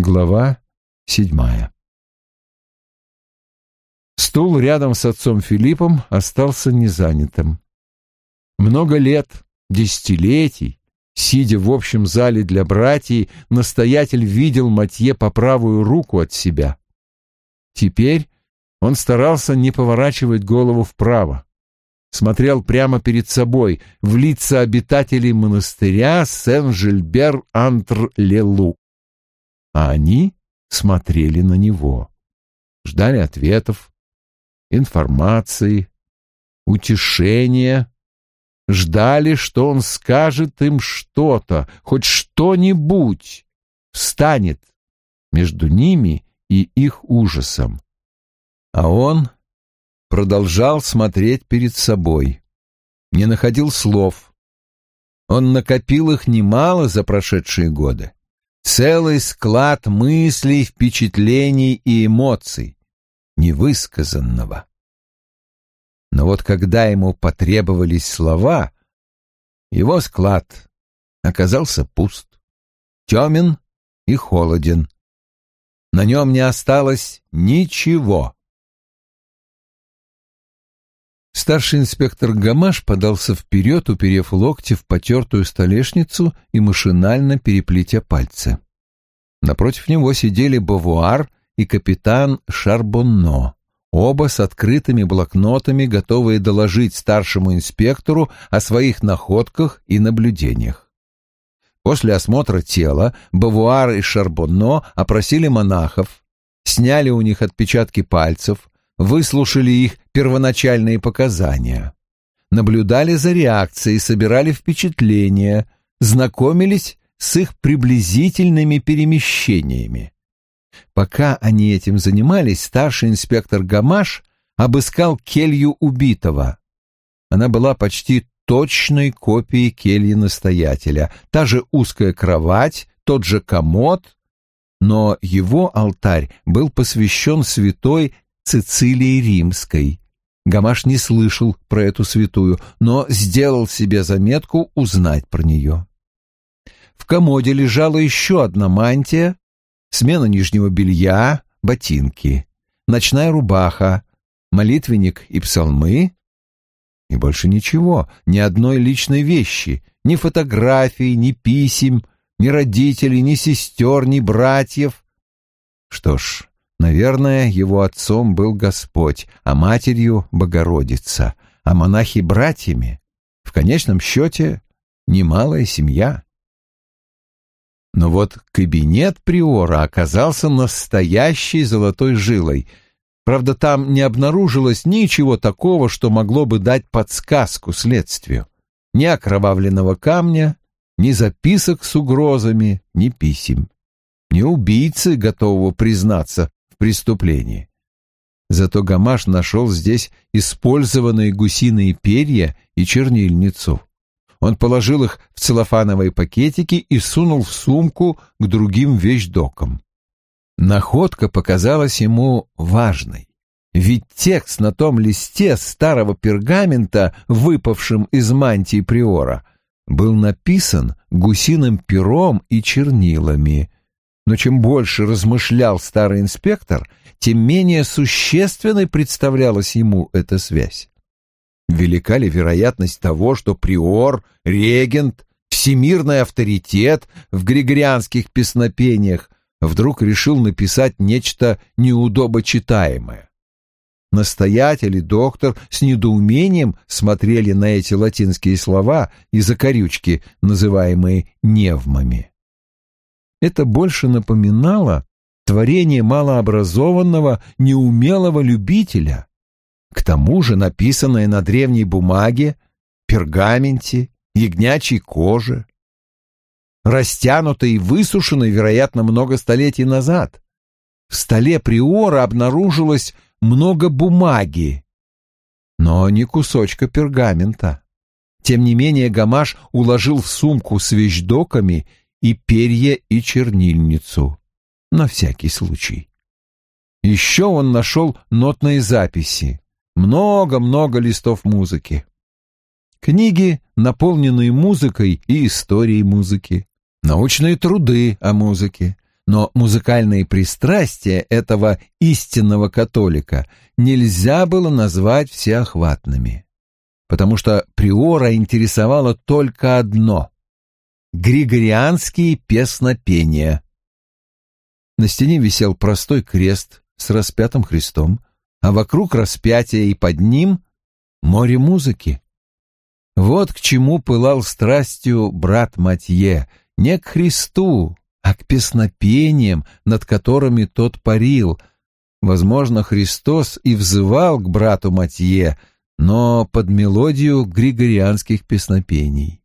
Глава седьмая Стул рядом с отцом Филиппом остался незанятым. Много лет, десятилетий, сидя в общем зале для братьев, настоятель видел Матье по правую руку от себя. Теперь он старался не поворачивать голову вправо. Смотрел прямо перед собой, в лица обитателей монастыря Сен-Жильбер-Антр-Лелу. А они смотрели на него, ждали ответов, информации, утешения, ждали, что он скажет им что-то, хоть что-нибудь, встанет между ними и их ужасом. А он продолжал смотреть перед собой, не находил слов. Он накопил их немало за прошедшие годы. Целый склад мыслей, впечатлений и эмоций невысказанного. Но вот когда ему потребовались слова, его склад оказался пуст, темен и холоден. На нем не осталось ничего. Старший инспектор Гамаш подался вперед, уперев локти в потертую столешницу и машинально переплетя пальцы. Напротив него сидели Бавуар и капитан Шарбонно, оба с открытыми блокнотами, готовые доложить старшему инспектору о своих находках и наблюдениях. После осмотра тела Бавуар и Шарбонно опросили монахов, сняли у них отпечатки пальцев, выслушали их первоначальные показания, наблюдали за реакцией, собирали впечатления, знакомились с их приблизительными перемещениями. Пока они этим занимались, старший инспектор Гамаш обыскал келью убитого. Она была почти точной копией кельи настоятеля. Та же узкая кровать, тот же комод, но его алтарь был посвящен святой Цицилии Римской. Гамаш не слышал про эту святую, но сделал себе заметку узнать про нее. В комоде лежала еще одна мантия, смена нижнего белья, ботинки, ночная рубаха, молитвенник и псалмы. И больше ничего, ни одной личной вещи, ни фотографий, ни писем, ни родителей, ни сестер, ни братьев. Что ж, наверное, его отцом был Господь, а матерью — Богородица, а монахи — братьями. В конечном счете, немалая семья. Но вот кабинет приора оказался настоящей золотой жилой. Правда, там не обнаружилось ничего такого, что могло бы дать подсказку следствию. Ни окровавленного камня, ни записок с угрозами, ни писем. Ни убийцы, готового признаться преступлении. Зато Гамаш нашел здесь использованные гусиные перья и чернильницу. Он положил их в целлофановые пакетики и сунул в сумку к другим вещдокам. Находка показалась ему важной. Ведь текст на том листе старого пергамента, выпавшем из мантии приора, был написан гусиным пером и чернилами. Но чем больше размышлял старый инспектор, тем менее существенной представлялась ему эта связь. Велика ли вероятность того, что приор, регент, всемирный авторитет в григорианских песнопениях вдруг решил написать нечто неудобочитаемое? Настоятель и доктор с недоумением смотрели на эти латинские слова и закорючки, называемые невмами. Это больше напоминало творение малообразованного, неумелого любителя, к тому же написанное на древней бумаге, пергаменте, ягнячьей коже, растянутой и высушенной, вероятно, много столетий назад. В столе приора обнаружилось много бумаги, но не кусочка пергамента. Тем не менее Гамаш уложил в сумку с вещдоками и перья и чернильницу, на всякий случай. Еще он нашел нотные записи, много-много листов музыки. Книги, наполненные музыкой и историей музыки, научные труды о музыке, но музыкальные пристрастия этого истинного католика нельзя было назвать всеохватными, потому что приора интересовало только одно — григорианские песнопения. На стене висел простой крест с распятым Христом, а вокруг распятия и под ним море музыки. Вот к чему пылал страстью брат Матье, не к Христу, а к песнопениям, над которыми тот парил. Возможно, Христос и взывал к брату Матье, но под мелодию григорианских песнопений.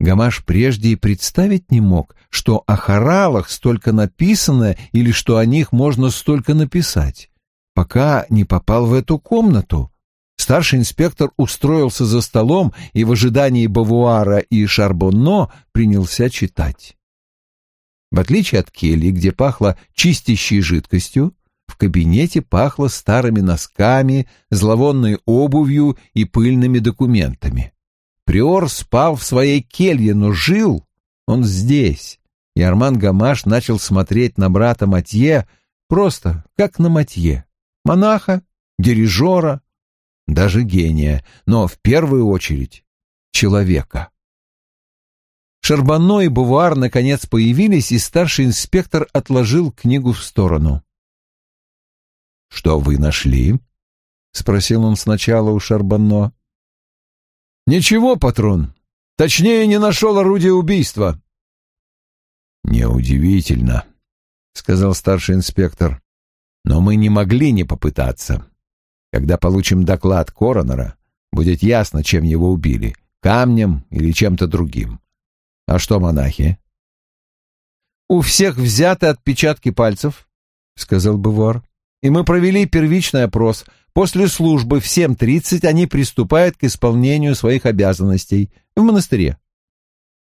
Гамаш прежде и представить не мог, что о хоралах столько написано или что о них можно столько написать, пока не попал в эту комнату. Старший инспектор устроился за столом и в ожидании Бавуара и Шарбонно принялся читать. В отличие от кельи, где пахло чистящей жидкостью, в кабинете пахло старыми носками, зловонной обувью и пыльными документами. Приор спал в своей келье, но жил он здесь, и Арман Гамаш начал смотреть на брата Матье просто как на Матье, монаха, дирижера, даже гения, но в первую очередь человека. Шарбано и Бувар наконец появились, и старший инспектор отложил книгу в сторону. «Что вы нашли?» — спросил он сначала у Шарбано. «Ничего, патрон. Точнее, не нашел орудия убийства». «Неудивительно», — сказал старший инспектор. «Но мы не могли не попытаться. Когда получим доклад коронера, будет ясно, чем его убили — камнем или чем-то другим. А что монахи? У всех взяты отпечатки пальцев, сказал Бувар. И мы провели первичный опрос. После службы в 7.30 они приступают к исполнению своих обязанностей в монастыре.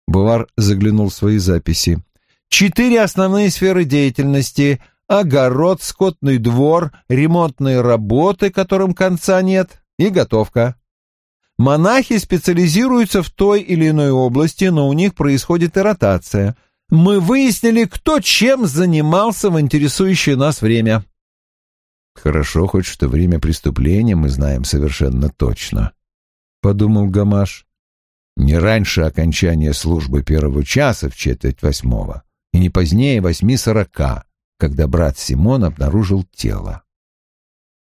Бувар заглянул в свои записи. Четыре основные сферы деятельности — огород, скотный двор, ремонтные работы, которым конца нет, и готовка. Монахи специализируются в той или иной области, но у них происходит и ротация. Мы выяснили, кто чем занимался в интересующее нас время. Хорошо хоть, что время преступления мы знаем совершенно точно, — подумал Гамаш. Не раньше окончания службы первого часа в четверть восьмого, и не позднее восьми сорока, когда брат Симон обнаружил тело.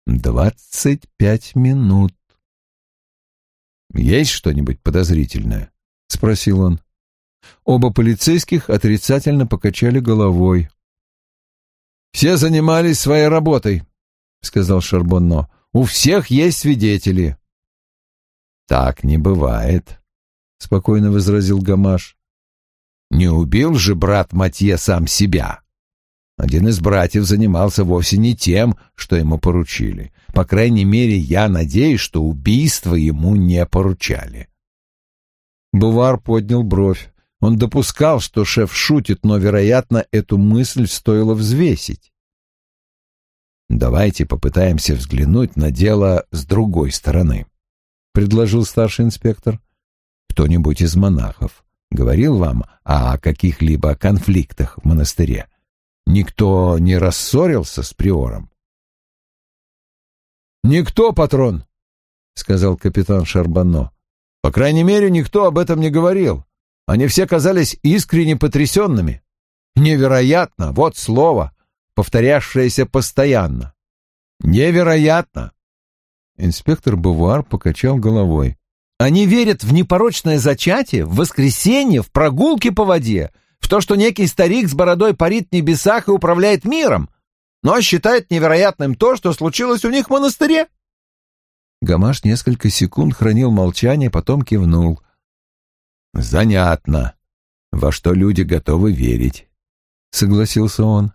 Двадцать пять минут. «Есть что-нибудь подозрительное?» — спросил он. Оба полицейских отрицательно покачали головой. «Все занимались своей работой», — сказал Шарбонно. «У всех есть свидетели». «Так не бывает», — спокойно возразил Гамаш. «Не убил же брат Матье сам себя?» Один из братьев занимался вовсе не тем, что ему поручили. По крайней мере, я надеюсь, что убийство ему не поручали. Бувар поднял бровь. Он допускал, что шеф шутит, но, вероятно, эту мысль стоило взвесить. «Давайте попытаемся взглянуть на дело с другой стороны», — предложил старший инспектор. «Кто-нибудь из монахов говорил вам о каких-либо конфликтах в монастыре?» Никто не рассорился с приором? «Никто, патрон», — сказал капитан Шарбано. «По крайней мере, никто об этом не говорил. Они все казались искренне потрясенными. Невероятно, вот слово, повторявшееся постоянно. Невероятно!» Инспектор Бувар покачал головой. «Они верят в непорочное зачатие, в воскресенье, в прогулки по воде, в то, что некий старик с бородой парит в небесах и управляет миром, но считает невероятным то, что случилось у них в монастыре. Гамаш несколько секунд хранил молчание, потом кивнул. «Занятно. Во что люди готовы верить?» — согласился он.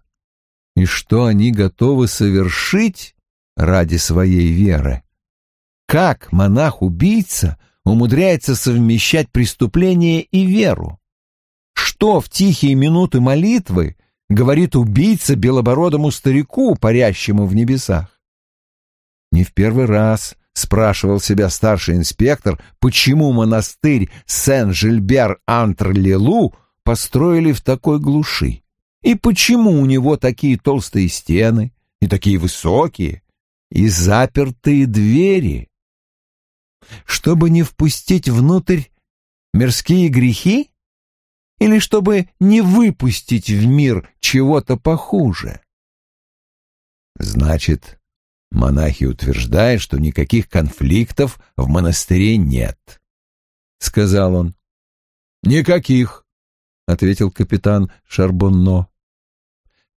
«И что они готовы совершить ради своей веры? Как монах-убийца умудряется совмещать преступление и веру?» Что в тихие минуты молитвы говорит убийца белобородому старику, парящему в небесах? Не в первый раз спрашивал себя старший инспектор, почему монастырь Сен-Жильбер-Антр-Лелу построили в такой глуши. И почему у него такие толстые стены и такие высокие, и запертые двери? Чтобы не впустить внутрь мирские грехи? Или чтобы не выпустить в мир чего-то похуже? Значит, монахи утверждают, что никаких конфликтов в монастыре нет, — сказал он. Никаких, — ответил капитан Шарбонно.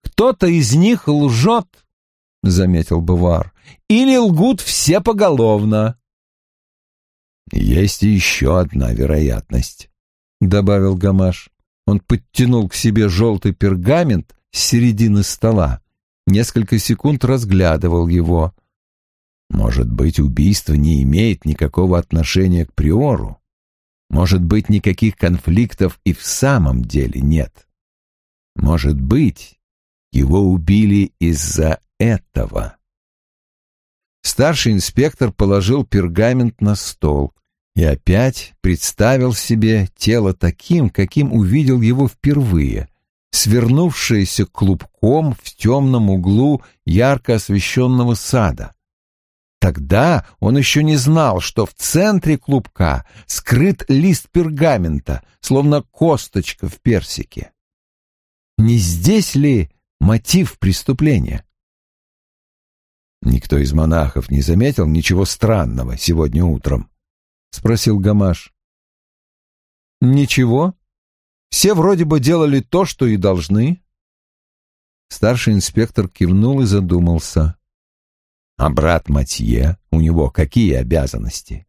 Кто-то из них лжет, — заметил Бувар, — или лгут все поголовно. Есть еще одна вероятность, — добавил Гамаш. Он подтянул к себе желтый пергамент с середины стола, несколько секунд разглядывал его. Может быть, убийство не имеет никакого отношения к приору. Может быть, никаких конфликтов и в самом деле нет. Может быть, его убили из-за этого. Старший инспектор положил пергамент на стол и опять представил себе тело таким, каким увидел его впервые, свернувшееся клубком в темном углу ярко освещенного сада. Тогда он еще не знал, что в центре клубка скрыт лист пергамента, словно косточка в персике. Не здесь ли мотив преступления? Никто из монахов не заметил ничего странного сегодня утром, спросил Гамаш. Ничего. Все вроде бы делали то, что и должны. Старший инспектор кивнул и задумался. А брат Матье, у него какие обязанности?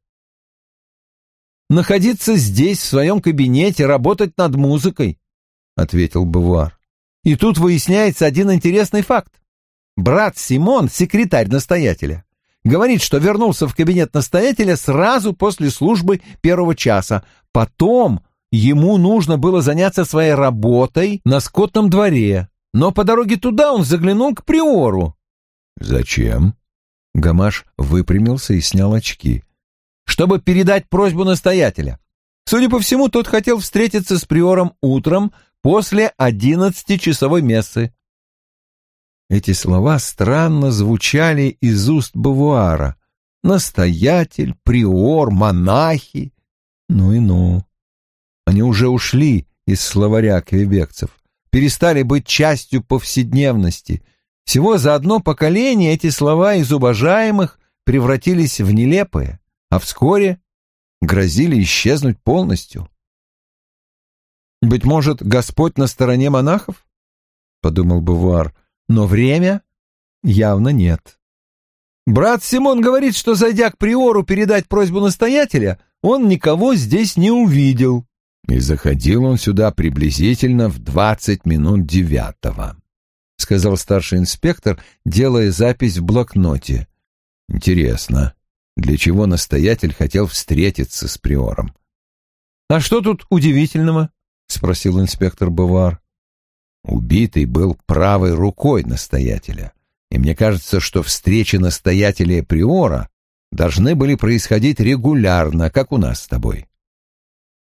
«Находиться здесь, в своем кабинете, работать над музыкой», — ответил Бавуар. «И тут выясняется один интересный факт. Брат Симон, секретарь настоятеля, говорит, что вернулся в кабинет настоятеля сразу после службы первого часа. Потом ему нужно было заняться своей работой на скотном дворе, но по дороге туда он заглянул к приору. «Зачем?» Гамаш выпрямился и снял очки. «Чтобы передать просьбу настоятеля. Судя по всему, тот хотел встретиться с приором утром после одиннадцатичасовой мессы». Эти слова странно звучали из уст Бавуара. Настоятель, приор, монахи. Ну и ну. Они уже ушли из словаря квебекцев, перестали быть частью повседневности — всего за одно поколение эти слова из уважаемых превратились в нелепые, а вскоре грозили исчезнуть полностью. «Быть может, Господь на стороне монахов?» — подумал Бувар, — «но время явно нет». Брат Симон говорит, что, зайдя к приору передать просьбу настоятеля, он никого здесь не увидел. И заходил он сюда приблизительно в двадцать минут девятого. — сказал старший инспектор, делая запись в блокноте. «Интересно, для чего настоятель хотел встретиться с приором?» «А что тут удивительного?» — спросил инспектор Бавар. Убитый был правой рукой настоятеля, и мне кажется, что встречи настоятеля и приора должны были происходить регулярно, как у нас с тобой.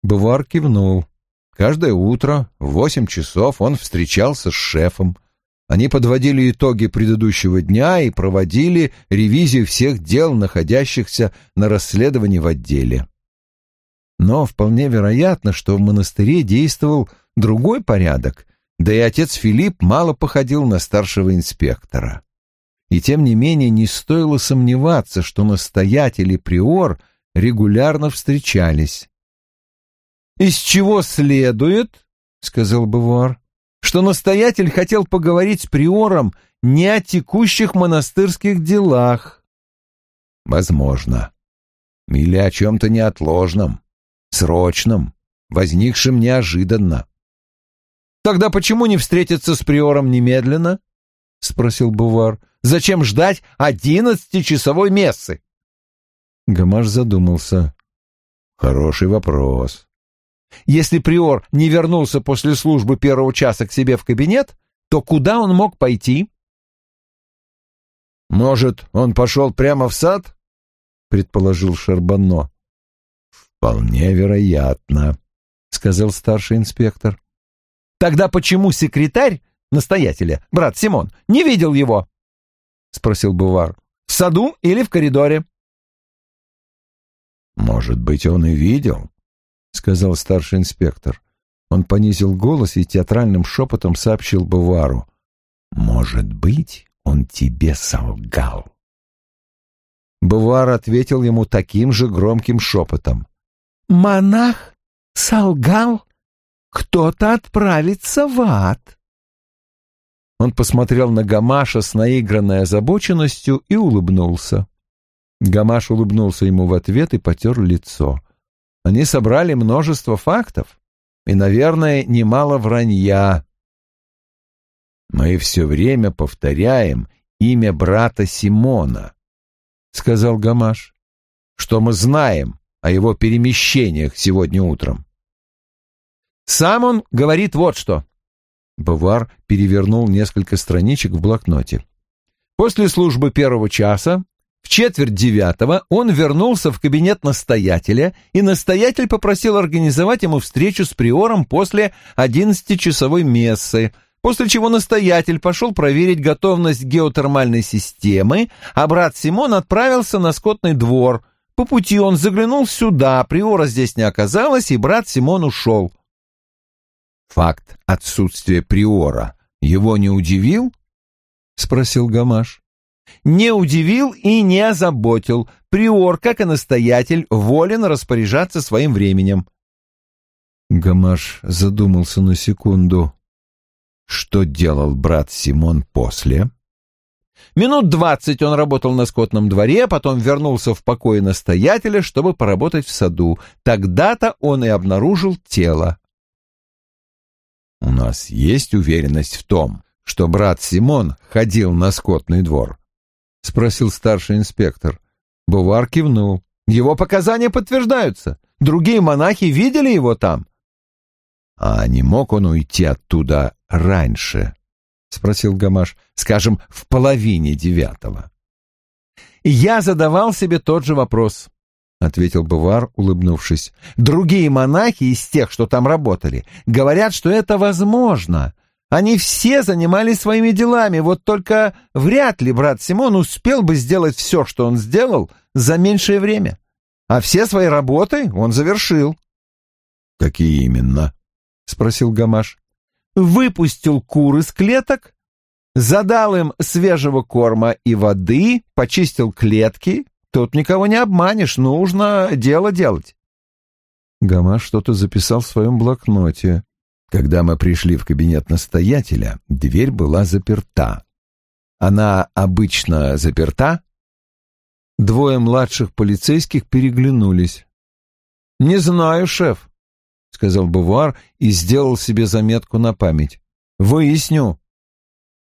Бавар кивнул. Каждое утро в восемь часов он встречался с шефом, они подводили итоги предыдущего дня и проводили ревизию всех дел, находящихся на расследовании в отделе. Но вполне вероятно, что в монастыре действовал другой порядок, да и отец Филипп мало походил на старшего инспектора. И тем не менее не стоило сомневаться, что настоятель и приор регулярно встречались. «Из чего следует, — сказал Бавуар, что настоятель хотел поговорить с приором не о текущих монастырских делах. Возможно. Или о чем-то неотложном, срочном, возникшем неожиданно. «Тогда почему не встретиться с приором немедленно?» — спросил Бувар. «Зачем ждать одиннадцатичасовой мессы?» Гамаш задумался. «Хороший вопрос. Если приор не вернулся после службы первого часа к себе в кабинет, то куда он мог пойти? «Может, он пошел прямо в сад?» — предположил Шарбанно. «Вполне вероятно», — сказал старший инспектор. «Тогда почему секретарь настоятеля, брат Симон, не видел его?» — спросил Бувар. «В саду или в коридоре?» «Может быть, он и видел», — сказал старший инспектор. Он понизил голос и театральным шепотом сообщил Бувару. «Может быть, он тебе солгал». Бувар ответил ему таким же громким шепотом. «Монах солгал? Кто-то отправится в ад». Он посмотрел на Гамаша с наигранной озабоченностью и улыбнулся. Гамаш улыбнулся ему в ответ и потер лицо. Они собрали множество фактов и, наверное, немало вранья. «Мы все время повторяем имя брата Симона», — сказал Гамаш. «Что мы знаем о его перемещениях сегодня утром?» «Сам он говорит вот что». Бавар перевернул несколько страничек в блокноте. После службы первого часа в четверть девятого он вернулся в кабинет настоятеля, и настоятель попросил организовать ему встречу с приором после одиннадцатичасовой мессы, после чего настоятель пошел проверить готовность геотермальной системы, а брат Симон отправился на скотный двор. По пути он заглянул сюда, приора здесь не оказалось, и брат Симон ушел. «Факт отсутствия приора его не удивил?» — спросил Гамаш не удивил и не озаботил. Приор, как и настоятель, волен распоряжаться своим временем. Гамаш задумался на секунду. Что делал брат Симон после? Минут двадцать он работал на скотном дворе, потом вернулся в покое настоятеля, чтобы поработать в саду. Тогда-то он и обнаружил тело. «У нас есть уверенность в том, что брат Симон ходил на скотный двор?» — спросил старший инспектор. Бувар кивнул. «Его показания подтверждаются. Другие монахи видели его там». «А не мог он уйти оттуда раньше?» — спросил Гамаш. «Скажем, в половине девятого». «Я задавал себе тот же вопрос», — ответил Бувар, улыбнувшись. «Другие монахи из тех, что там работали, говорят, что это возможно, они все занимались своими делами, вот только вряд ли брат Симон успел бы сделать все, что он сделал, за меньшее время. А все свои работы он завершил. — Какие именно? — спросил Гамаш. — Выпустил кур из клеток, задал им свежего корма и воды, почистил клетки. Тут никого не обманешь, нужно дело делать. Гамаш что-то записал в своем блокноте. Когда мы пришли в кабинет настоятеля, дверь была заперта. Она обычно заперта? Двое младших полицейских переглянулись. «Не знаю, шеф», — сказал Бувар и сделал себе заметку на память. «Выясню».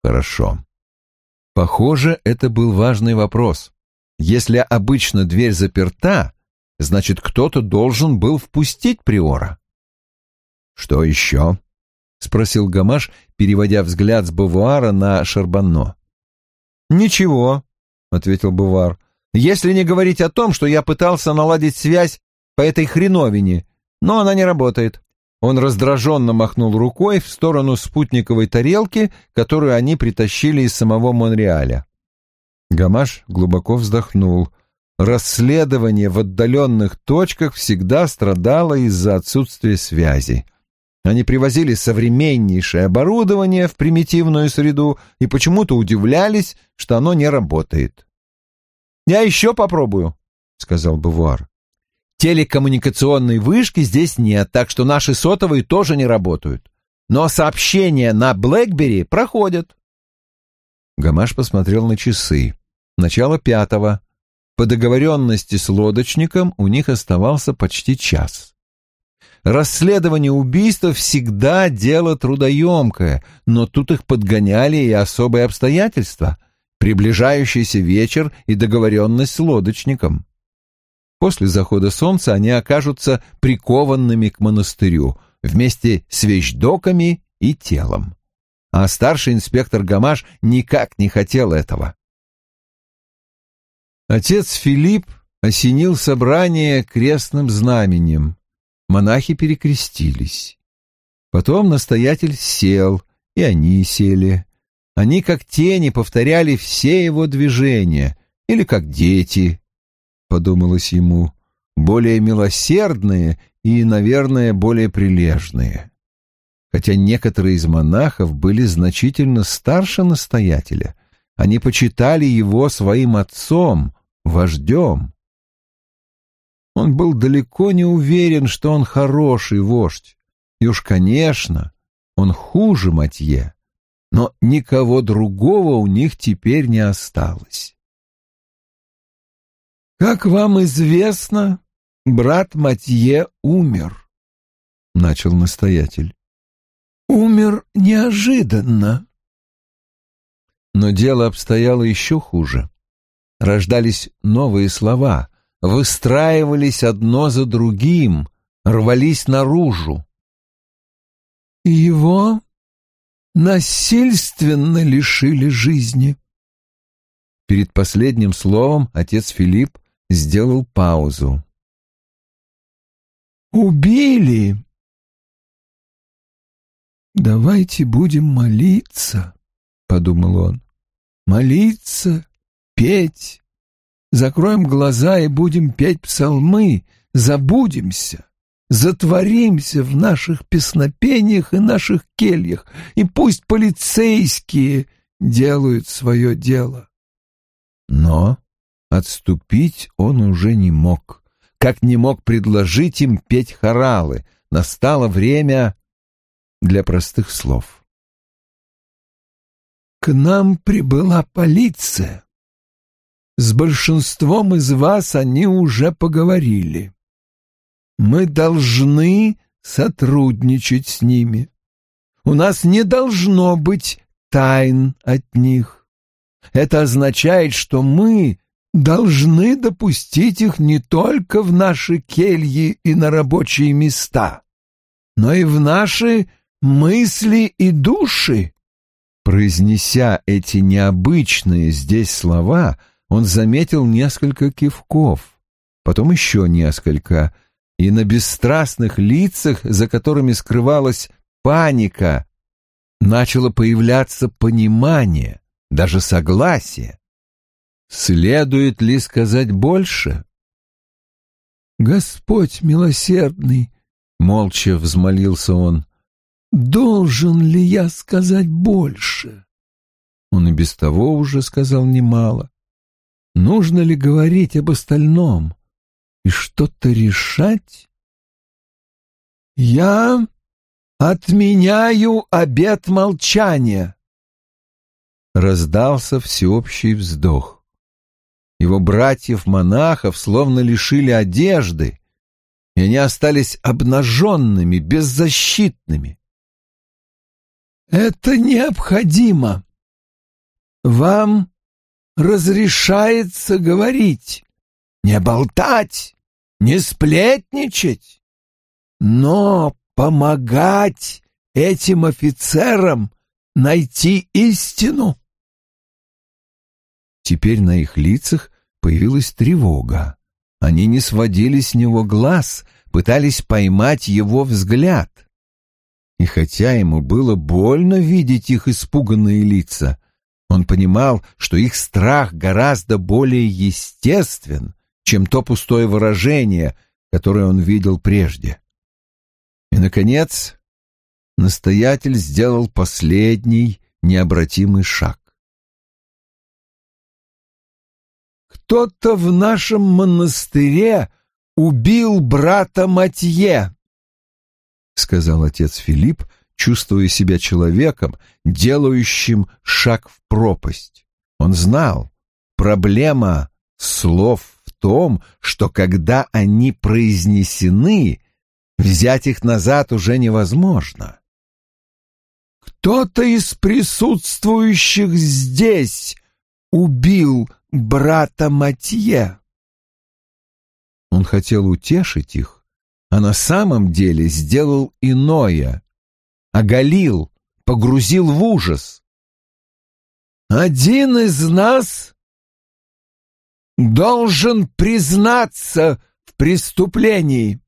«Хорошо». Похоже, это был важный вопрос. Если обычно дверь заперта, значит, кто-то должен был впустить Приора. «Что еще?» — спросил Гамаш, переводя взгляд с Бувуара на Шарбанно. «Ничего», — ответил Бувар, — «если не говорить о том, что я пытался наладить связь по этой хреновине, но она не работает». Он раздраженно махнул рукой в сторону спутниковой тарелки, которую они притащили из самого Монреаля. Гамаш глубоко вздохнул. Расследование в отдаленных точках всегда страдало из-за отсутствия связи. Они привозили современнейшее оборудование в примитивную среду и почему-то удивлялись, что оно не работает. «Я еще попробую», — сказал Бувар. «Телекоммуникационной вышки здесь нет, так что наши сотовые тоже не работают. Но сообщения на Блэкбери проходят». Гамаш посмотрел на часы. Начало пятого. По договоренности с лодочником у них оставался почти час. Расследование убийства всегда дело трудоемкое, но тут их подгоняли и особые обстоятельства, приближающийся вечер и договоренность с лодочником. После захода солнца они окажутся прикованными к монастырю вместе с вещдоками и телом. А старший инспектор Гамаш никак не хотел этого. Отец Филипп осенил собрание крестным знаменем монахи перекрестились. Потом настоятель сел и они сели. Они как тени повторяли все его движения, или как дети, — подумалось ему, — более милосердные и, наверное, более прилежные. Хотя некоторые из монахов были значительно старше настоятеля, они почитали его своим отцом, вождем. Он был далеко не уверен, что он хороший вождь, и уж, конечно, он хуже Матье, но никого другого у них теперь не осталось. «Как вам известно, брат Матье умер», — начал настоятель. «Умер неожиданно». Но дело обстояло еще хуже. Рождались новые слова, выстраивались одно за другим, рвались наружу. «Его насильственно лишили жизни». Перед последним словом отец Филипп сделал паузу. «Убили!» «Давайте будем молиться», — подумал он. «Молиться, петь. Закроем глаза и будем петь псалмы, забудемся, затворимся в наших песнопениях и наших кельях, и пусть полицейские делают свое дело». Но отступить он уже не мог как не мог предложить им петь хоралы. Настало время для простых слов. К нам прибыла полиция. С большинством из вас они уже поговорили. Мы должны сотрудничать с ними. У нас не должно быть тайн от них. Это означает, что мы должны допустить их не только в наши кельи и на рабочие места, но и в наши мысли и души. Произнеся эти необычные здесь слова, он заметил несколько кивков, потом еще несколько, и на бесстрастных лицах, за которыми скрывалась паника, начало появляться понимание, даже согласие. Следует ли сказать больше? Господь милосердный, молча взмолился он, должен ли я сказать больше? Он и без того уже сказал немало. Нужно ли говорить об остальном и что-то решать? Я отменяю обет молчания. Раздался всеобщий вздох. Его братьев-монахов словно лишили одежды, и они остались обнаженными, беззащитными. «Это необходимо. Вам разрешается говорить, не болтать, не сплетничать, но помогать этим офицерам найти истину». Теперь на их лицах появилась тревога. Они не сводили с него глаз, пытались поймать его взгляд. И хотя ему было больно видеть их испуганные лица, он понимал, что их страх гораздо более естествен, чем то пустое выражение, которое он видел прежде. И, наконец, настоятель сделал последний необратимый шаг. кто-то в нашем монастыре убил брата Матье, — сказал отец Филипп, чувствуя себя человеком, делающим шаг в пропасть. Он знал, проблема слов в том, что когда они произнесены, взять их назад уже невозможно. Кто-то из присутствующих здесь убил брата Матье. Он хотел утешить их, а на самом деле сделал иное, оголил, погрузил в ужас. Один из нас должен признаться в преступлении.